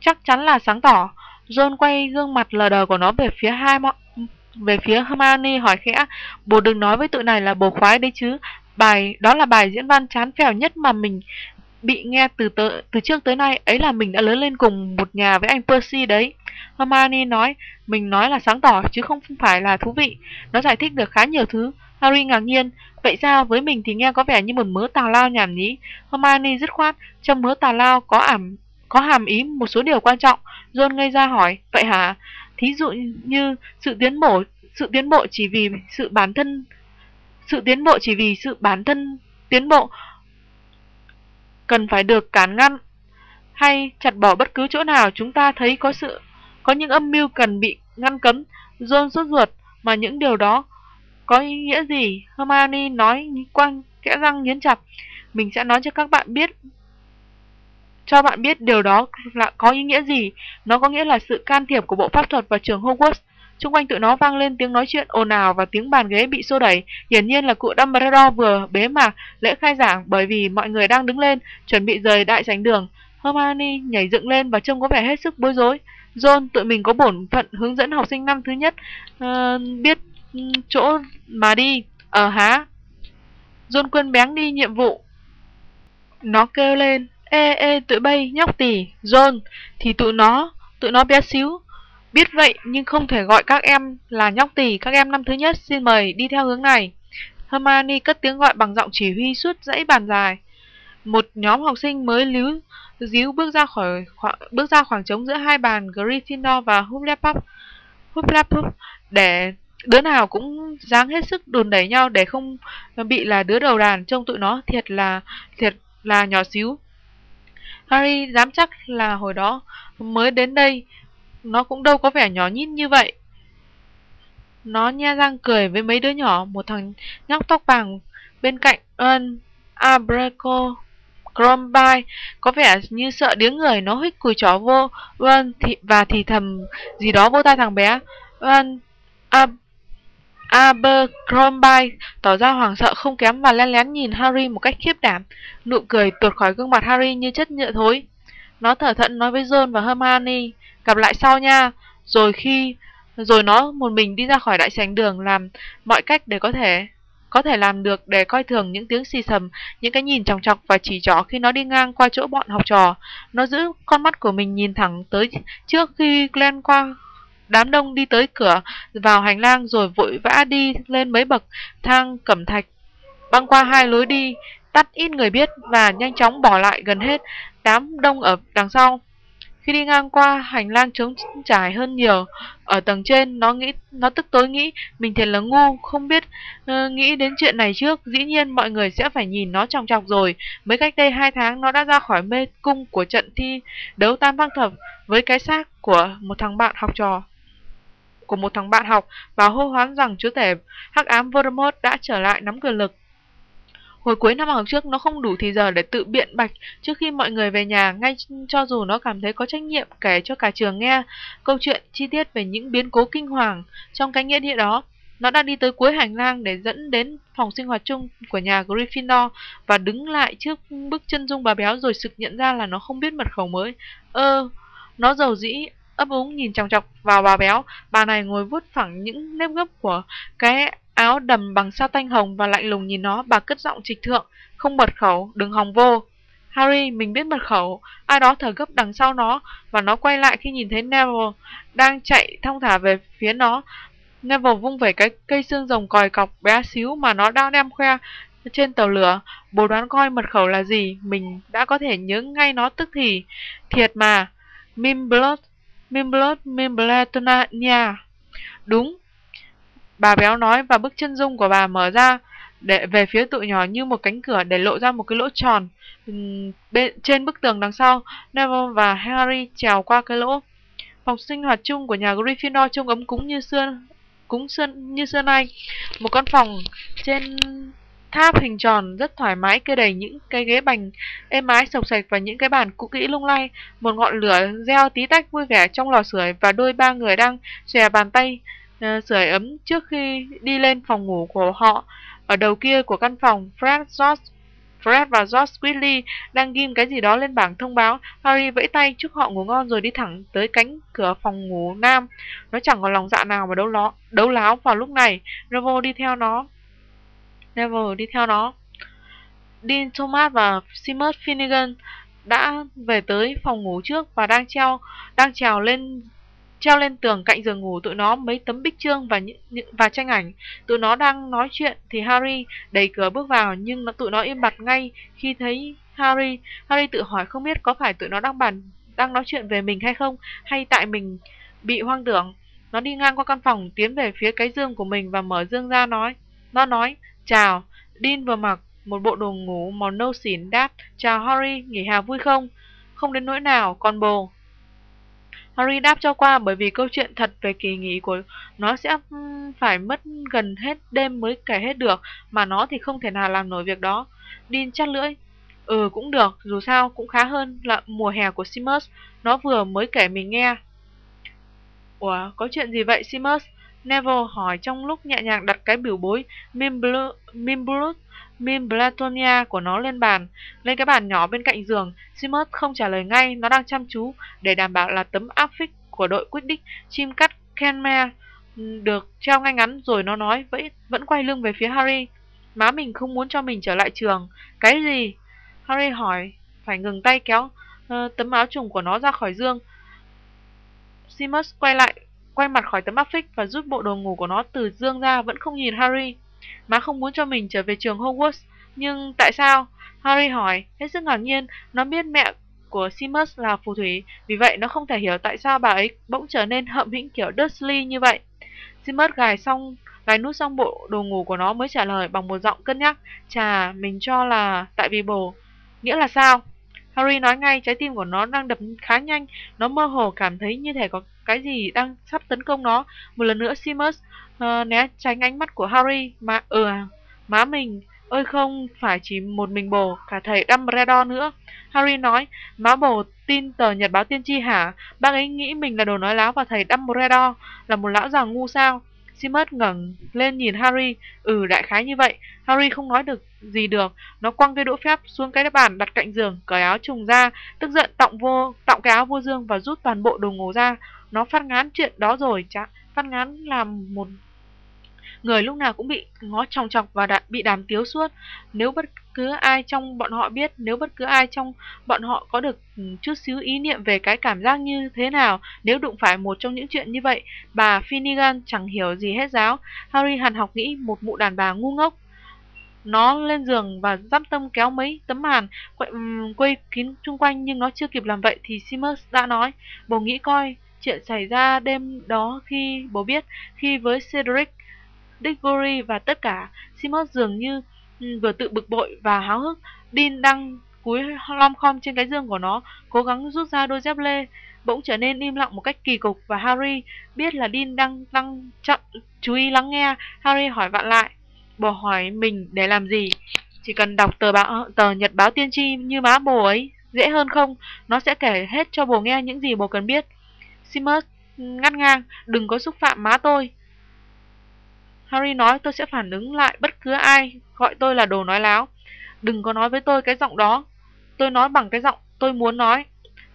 chắc chắn là sáng tỏ. John quay gương mặt lờ đờ của nó về phía hai mọi về phía Hermione hỏi khẽ, bố đừng nói với tụi này là bồ khoái đấy chứ. Bài đó là bài diễn văn chán phèo nhất mà mình bị nghe từ tớ, từ trước tới nay ấy là mình đã lớn lên cùng một nhà với anh Percy đấy. Hermione nói, mình nói là sáng tỏ chứ không phải là thú vị. Nó giải thích được khá nhiều thứ. Harry ngạc nhiên, vậy sao với mình thì nghe có vẻ như một mớ tào lao nhảm nhí. Hermione dứt khoát, trong mớ tào lao có ảm có hàm ý một số điều quan trọng. John ngây ra hỏi, vậy hả? Thí dụ như sự tiến bộ, sự tiến bộ chỉ vì sự bản thân sự tiến bộ chỉ vì sự bản thân tiến bộ cần phải được cản ngăn hay chặt bỏ bất cứ chỗ nào chúng ta thấy có sự có những âm mưu cần bị ngăn cấm. John sốt ruột mà những điều đó có ý nghĩa gì? Hermione nói quanh kẽ răng nghiến chặt. Mình sẽ nói cho các bạn biết cho bạn biết điều đó là có ý nghĩa gì. Nó có nghĩa là sự can thiệp của bộ pháp thuật vào trường Hogwarts. Trung quanh tụi nó vang lên tiếng nói chuyện ồn ào và tiếng bàn ghế bị xô đẩy. Hiển nhiên là cụ Dumbledore vừa bế mạc lễ khai giảng bởi vì mọi người đang đứng lên, chuẩn bị rời đại sảnh đường. Hermione nhảy dựng lên và trông có vẻ hết sức bối rối. John, tụi mình có bổn phận hướng dẫn học sinh năm thứ nhất uh, biết chỗ mà đi. Ờ há. John quên bén đi nhiệm vụ. Nó kêu lên. Ê ê tụi bay nhóc tỉ. John, thì tụi nó, tụi nó bé xíu. Biết vậy nhưng không thể gọi các em là nhóc tỉ. các em năm thứ nhất xin mời đi theo hướng này. Hermione cất tiếng gọi bằng giọng chỉ huy suốt dãy bàn dài. Một nhóm học sinh mới líu díu bước ra khỏi khoảng, bước ra khoảng trống giữa hai bàn Gryffindor và Hufflepuff. Hufflepuff để đứa nào cũng dáng hết sức đùn đẩy nhau để không bị là đứa đầu đàn trông tụi nó thiệt là thiệt là nhỏ xíu. Harry dám chắc là hồi đó mới đến đây nó cũng đâu có vẻ nhỏ nhít như vậy. Nó nhe răng cười với mấy đứa nhỏ, một thằng nhóc tóc vàng bên cạnh ơn Abraco Crombie có vẻ như sợ điếng người nó hít cùi chó vô Ron thì, và thì thầm gì đó vô tai thằng bé Ron Ab Abercrombie tỏ ra hoảng sợ không kém và len lén nhìn Harry một cách khiếp đảm. Nụ cười tuột khỏi gương mặt Harry như chất nhựa thối. Nó thở thận nói với John và Hermione, gặp lại sau nha. Rồi khi rồi nó một mình đi ra khỏi đại sảnh đường làm mọi cách để có thể có thể làm được để coi thường những tiếng xì sầm, những cái nhìn chòng chọc và chỉ trỏ khi nó đi ngang qua chỗ bọn học trò. Nó giữ con mắt của mình nhìn thẳng tới trước khi Glenn qua đám đông đi tới cửa vào hành lang rồi vội vã đi lên mấy bậc thang cẩm thạch băng qua hai lối đi tắt ít người biết và nhanh chóng bỏ lại gần hết đám đông ở đằng sau khi đi ngang qua hành lang trống trải hơn nhiều. Ở tầng trên nó nghĩ nó tức tối nghĩ mình thiệt là ngu không biết uh, nghĩ đến chuyện này trước. Dĩ nhiên mọi người sẽ phải nhìn nó chòng chọc rồi. Mới cách đây hai tháng nó đã ra khỏi mê cung của trận thi đấu tam băng thập với cái xác của một thằng bạn học trò của một thằng bạn học và hô hoán rằng chúa tể hắc ám Voldemort đã trở lại nắm quyền lực. Hồi cuối năm học trước nó không đủ thì giờ để tự biện bạch trước khi mọi người về nhà ngay cho dù nó cảm thấy có trách nhiệm kể cho cả trường nghe câu chuyện chi tiết về những biến cố kinh hoàng trong cái nghĩa địa đó. Nó đã đi tới cuối hành lang để dẫn đến phòng sinh hoạt chung của nhà Gryffindor và đứng lại trước bức chân dung bà béo rồi sực nhận ra là nó không biết mật khẩu mới. Ơ, nó giàu dĩ ấp úng nhìn chòng chọc vào bà béo. Bà này ngồi vuốt phẳng những nếp gấp của cái áo đầm bằng sa tanh hồng và lạnh lùng nhìn nó. Bà cất giọng trịch thượng, không mật khẩu, đừng hòng vô. Harry, mình biết mật khẩu. Ai đó thở gấp đằng sau nó và nó quay lại khi nhìn thấy Neville đang chạy thong thả về phía nó. Neville vung về cái cây xương rồng còi cọc bé xíu mà nó đang đem khoe trên tàu lửa. Bố đoán coi mật khẩu là gì, mình đã có thể nhớ ngay nó tức thì. Thiệt mà, Mimblood Mimblot nha. Đúng. Bà béo nói và bức chân dung của bà mở ra để, về phía tụi nhỏ như một cánh cửa để lộ ra một cái lỗ tròn bên, trên bức tường đằng sau. Neville và Harry trèo qua cái lỗ. Phòng sinh hoạt chung của nhà Gryffindor trông ấm cúng như xưa, cúng xưa, như xưa nay. Một căn phòng trên Tháp hình tròn rất thoải mái kê đầy những cái ghế bành êm ái, sộc sạch và những cái bàn cũ kỹ lung lay. Một ngọn lửa reo tí tách vui vẻ trong lò sưởi và đôi ba người đang xòe bàn tay Ờ, sưởi ấm trước khi đi lên phòng ngủ của họ. Ở đầu kia của căn phòng, Fred, George, Fred và George Weasley đang ghim cái gì đó lên bảng thông báo. Harry vẫy tay chúc họ ngủ ngon rồi đi thẳng tới cánh cửa phòng ngủ nam. Nó chẳng có lòng dạ nào mà đấu, ló, đấu láo vào lúc này. Neville đi theo nó Neville đi theo nó. Dean Thomas và Seamus Finnegan đã về tới phòng ngủ trước và đang treo đang trèo lên treo lên tường cạnh giường ngủ tụi nó mấy tấm bích chương và và tranh ảnh. Tụi nó đang nói chuyện thì Harry đẩy cửa bước vào nhưng tụi nó im bặt ngay khi thấy Harry. Harry tự hỏi không biết có phải tụi nó đang bàn đang nói chuyện về mình hay không hay tại mình bị hoang tưởng. Nó đi ngang qua căn phòng tiến về phía cái giường của mình và mở giường ra nói. Nó nói, Chào, Dean vừa mặc một bộ đồ ngủ màu nâu xỉn đáp Chào Harry, nghỉ hè vui không? Không đến nỗi nào, con bồ Harry đáp cho qua bởi vì câu chuyện thật về kỳ nghỉ của nó sẽ phải mất gần hết đêm mới kể hết được Mà nó thì không thể nào làm nổi việc đó. Dean chắt lưỡi Ừ cũng được, dù sao cũng khá hơn là mùa hè của Simus, Nó vừa mới kể mình nghe. Ủa, có chuyện gì vậy Simus? Neville hỏi trong lúc nhẹ nhàng đặt cái biểu bối Mimblut Mimbletonia của nó lên bàn, lên cái bàn nhỏ bên cạnh giường. Seamus không trả lời ngay, nó đang chăm chú để đảm bảo là tấm áp phích của đội quyết đích chim cắt Kenmare ừ, được treo ngay ngắn rồi nó nói vẫn vẫn quay lưng về phía Harry. Má mình không muốn cho mình trở lại trường. Cái gì? Harry hỏi, phải ngừng tay kéo uh, tấm áo trùng của nó ra khỏi dương. Seamus quay lại, quay mặt khỏi tấm áp phích và rút bộ đồ ngủ của nó từ dương ra vẫn không nhìn Harry. Má không muốn cho mình trở về trường Hogwarts, nhưng tại sao? Harry hỏi, hết sức ngạc nhiên, nó biết mẹ của Seamus là phù thủy, vì vậy nó không thể hiểu tại sao bà ấy bỗng trở nên hậm hĩnh kiểu Dursley như vậy. Seamus gài xong gài nút xong bộ đồ ngủ của nó mới trả lời bằng một giọng cân nhắc, chà, mình cho là tại vì bồ. Nghĩa là sao? Harry nói ngay, trái tim của nó đang đập khá nhanh, nó mơ hồ cảm thấy như thể có cái gì đang sắp tấn công nó. Một lần nữa Seamus uh, né tránh ánh mắt của Harry, mà ừ, má mình, ơi không phải chỉ một mình bồ, cả thầy Dumbledore nữa. Harry nói, má bồ tin tờ nhật báo tiên tri hả? Bác ấy nghĩ mình là đồ nói láo và thầy Dumbledore là một lão già ngu sao? Seamus ngẩng lên nhìn Harry, ừ đại khái như vậy. Harry không nói được gì được, nó quăng cây đũa phép xuống cái bàn đặt cạnh giường, cởi áo trùng ra, tức giận tọng vô tọng cái áo vô dương và rút toàn bộ đồ ngủ ra. Nó phát ngán chuyện đó rồi, chả phát ngán làm một người lúc nào cũng bị ngó chòng chọc và đã bị đàm tiếu suốt. Nếu bất cứ ai trong bọn họ biết, nếu bất cứ ai trong bọn họ có được ừ, chút xíu ý niệm về cái cảm giác như thế nào nếu đụng phải một trong những chuyện như vậy, bà Finnegan chẳng hiểu gì hết giáo. Harry hàn học nghĩ một mụ đàn bà ngu ngốc. Nó lên giường và dắp tâm kéo mấy tấm màn quay, um, ừ, quay kín chung quanh nhưng nó chưa kịp làm vậy thì simmers đã nói, bố nghĩ coi, chuyện xảy ra đêm đó khi bố biết, khi với Cedric Diggory và tất cả, Seamus dường như ừ, vừa tự bực bội và háo hức. Dean đang cúi lom khom trên cái giường của nó, cố gắng rút ra đôi dép lê. Bỗng trở nên im lặng một cách kỳ cục và Harry biết là Dean đang đang chậm chú ý lắng nghe. Harry hỏi vặn lại, bồ hỏi mình để làm gì? Chỉ cần đọc tờ báo tờ nhật báo tiên tri như má bồ ấy, dễ hơn không? Nó sẽ kể hết cho bồ nghe những gì bồ cần biết. Simus ngắt ngang, đừng có xúc phạm má tôi. Harry nói tôi sẽ phản ứng lại bất cứ ai gọi tôi là đồ nói láo. Đừng có nói với tôi cái giọng đó. Tôi nói bằng cái giọng tôi muốn nói.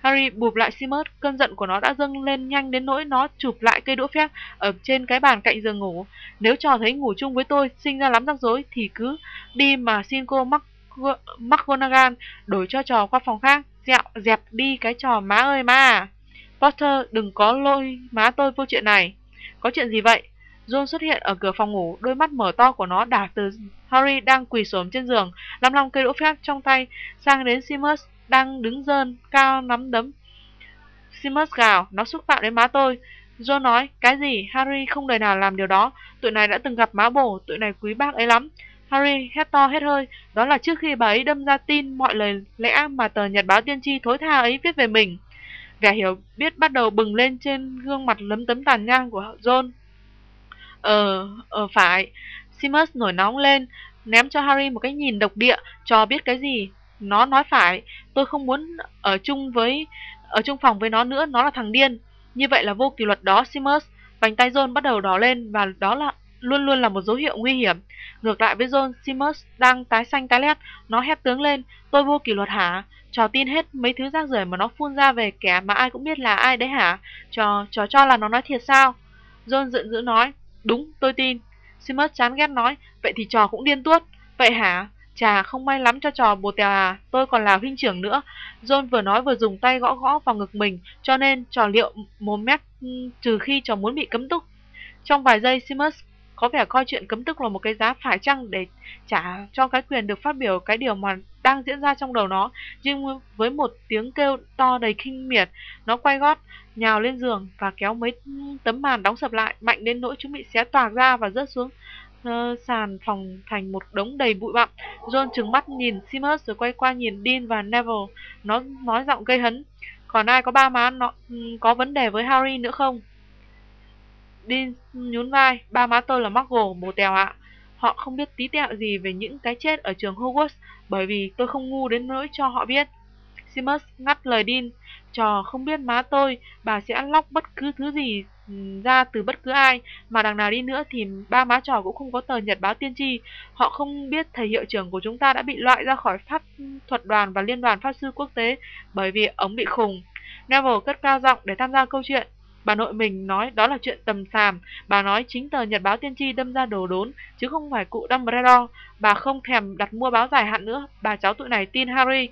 Harry bụp lại Simmers, cơn giận của nó đã dâng lên nhanh đến nỗi nó chụp lại cây đũa phép ở trên cái bàn cạnh giường ngủ. Nếu trò thấy ngủ chung với tôi sinh ra lắm rắc rối thì cứ đi mà xin cô McGonagall đổi cho trò qua phòng khác, dẹo dẹp đi cái trò má ơi má Potter đừng có lôi má tôi vô chuyện này. Có chuyện gì vậy? John xuất hiện ở cửa phòng ngủ, đôi mắt mở to của nó đảo từ Harry đang quỳ xổm trên giường, lăm lòng cây đũa phép trong tay, sang đến Simus đang đứng dơn, cao nắm đấm. Simus gào, nó xúc phạm đến má tôi. John nói, cái gì? Harry không đời nào làm điều đó. Tụi này đã từng gặp má bổ, tụi này quý bác ấy lắm. Harry hét to hết hơi, đó là trước khi bà ấy đâm ra tin mọi lời lẽ mà tờ nhật báo tiên tri thối tha ấy viết về mình. Vẻ hiểu biết bắt đầu bừng lên trên gương mặt lấm tấm tàn nhang của John. Ờ, ờ phải. Simus nổi nóng lên, ném cho Harry một cái nhìn độc địa, cho biết cái gì. Nó nói phải, tôi không muốn ở chung với ở chung phòng với nó nữa, nó là thằng điên. Như vậy là vô kỷ luật đó, Simus. Vành tay John bắt đầu đỏ lên và đó là luôn luôn là một dấu hiệu nguy hiểm. Ngược lại với John, Simus đang tái xanh tái lét, nó hét tướng lên, tôi vô kỷ luật hả? Trò tin hết mấy thứ rác rưởi mà nó phun ra về kẻ mà ai cũng biết là ai đấy hả? Trò, trò cho là nó nói thiệt sao? John giận dữ nói, Đúng, tôi tin. Simus chán ghét nói, vậy thì trò cũng điên tuốt. Vậy hả? Chà, không may lắm cho trò bồ tèo à, tôi còn là huynh trưởng nữa. John vừa nói vừa dùng tay gõ gõ vào ngực mình, cho nên trò liệu mồm mép ừ, trừ khi trò muốn bị cấm túc. Trong vài giây, Simus có vẻ coi chuyện cấm túc là một cái giá phải chăng để trả cho cái quyền được phát biểu cái điều mà đang diễn ra trong đầu nó. Nhưng với một tiếng kêu to đầy kinh miệt, nó quay gót, nhào lên giường và kéo mấy tấm màn đóng sập lại mạnh đến nỗi chúng bị xé toạc ra và rớt xuống uh, sàn phòng thành một đống đầy bụi bặm. John trừng mắt nhìn Seamus rồi quay qua nhìn Dean và Neville. Nó nói giọng gây hấn. Còn ai có ba má nó ừ, có vấn đề với Harry nữa không? Dean nhún vai. Ba má tôi là Muggle, bồ tèo ạ. Họ không biết tí tẹo gì về những cái chết ở trường Hogwarts bởi vì tôi không ngu đến nỗi cho họ biết. Simus ngắt lời Dean. Trò không biết má tôi, bà sẽ lóc bất cứ thứ gì ừ, ra từ bất cứ ai, mà đằng nào đi nữa thì ba má trò cũng không có tờ nhật báo tiên tri. Họ không biết thầy hiệu trưởng của chúng ta đã bị loại ra khỏi pháp thuật đoàn và liên đoàn pháp sư quốc tế bởi vì ông bị khùng. Neville cất cao giọng để tham gia câu chuyện. Bà nội mình nói đó là chuyện tầm sàm, bà nói chính tờ nhật báo tiên tri đâm ra đồ đốn, chứ không phải cụ Dumbledore. Bà không thèm đặt mua báo dài hạn nữa, bà cháu tụi này tin Harry.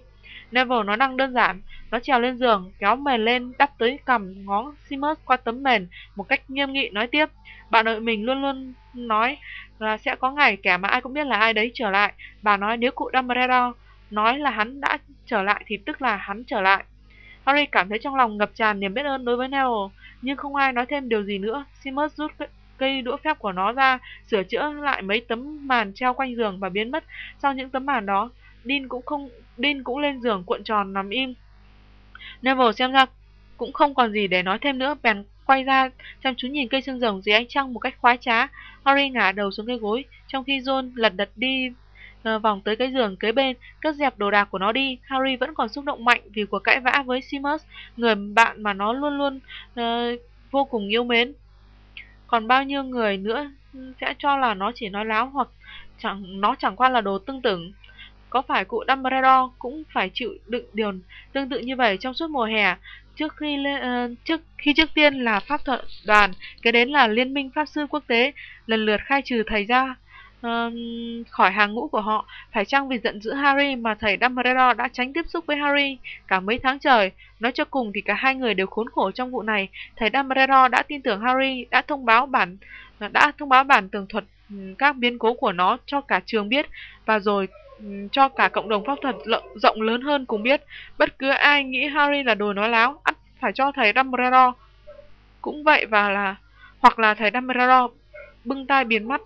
Neville nói năng đơn giản, nó trèo lên giường, kéo mền lên, đắp tới cằm ngón Seamus qua tấm mền, một cách nghiêm nghị nói tiếp. Bà nội mình luôn luôn nói là sẽ có ngày kẻ mà ai cũng biết là ai đấy trở lại. Bà nói nếu cụ Dumbledore nói là hắn đã trở lại thì tức là hắn trở lại. Harry cảm thấy trong lòng ngập tràn niềm biết ơn đối với Neville, nhưng không ai nói thêm điều gì nữa. Seamus rút cây đũa phép của nó ra, sửa chữa lại mấy tấm màn treo quanh giường và biến mất. Sau những tấm màn đó, Dean cũng không Dean cũng lên giường cuộn tròn nằm im. Neville xem ra cũng không còn gì để nói thêm nữa, bèn quay ra chăm chú nhìn cây xương rồng dưới ánh trăng một cách khoái trá. Harry ngả đầu xuống cây gối, trong khi John lật đật đi uh, vòng tới cái giường kế bên, cất dẹp đồ đạc của nó đi. Harry vẫn còn xúc động mạnh vì cuộc cãi vã với Seamus, người bạn mà nó luôn luôn uh, vô cùng yêu mến. Còn bao nhiêu người nữa sẽ cho là nó chỉ nói láo hoặc chẳng nó chẳng qua là đồ tương tự. Có phải cụ Dumbledore cũng phải chịu đựng điều tương tự như vậy trong suốt mùa hè? Trước khi uh, trước khi trước tiên là pháp thuật đoàn, kế đến là liên minh pháp sư quốc tế, lần lượt khai trừ thầy ra uh, khỏi hàng ngũ của họ. Phải chăng vì giận dữ Harry mà thầy Dumbledore đã tránh tiếp xúc với Harry cả mấy tháng trời? Nói cho cùng thì cả hai người đều khốn khổ trong vụ này. Thầy Dumbledore đã tin tưởng Harry, đã thông báo bản đã thông báo bản tường thuật các biến cố của nó cho cả trường biết và rồi cho cả cộng đồng pháp thuật rộng lớn hơn cùng biết. Bất cứ ai nghĩ Harry là đồ nói láo, ắt phải cho thầy Dumbledore cũng vậy và là hoặc là thầy Dumbledore bưng tai biến mắt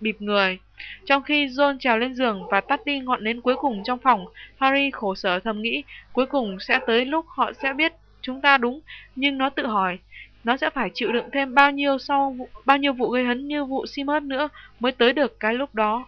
bịp người. Trong khi John trèo lên giường và tắt đi ngọn nến cuối cùng trong phòng, Harry khổ sở thầm nghĩ cuối cùng sẽ tới lúc họ sẽ biết chúng ta đúng, nhưng nó tự hỏi nó sẽ phải chịu đựng thêm bao nhiêu sau bao nhiêu vụ gây hấn như vụ Simmons nữa mới tới được cái lúc đó.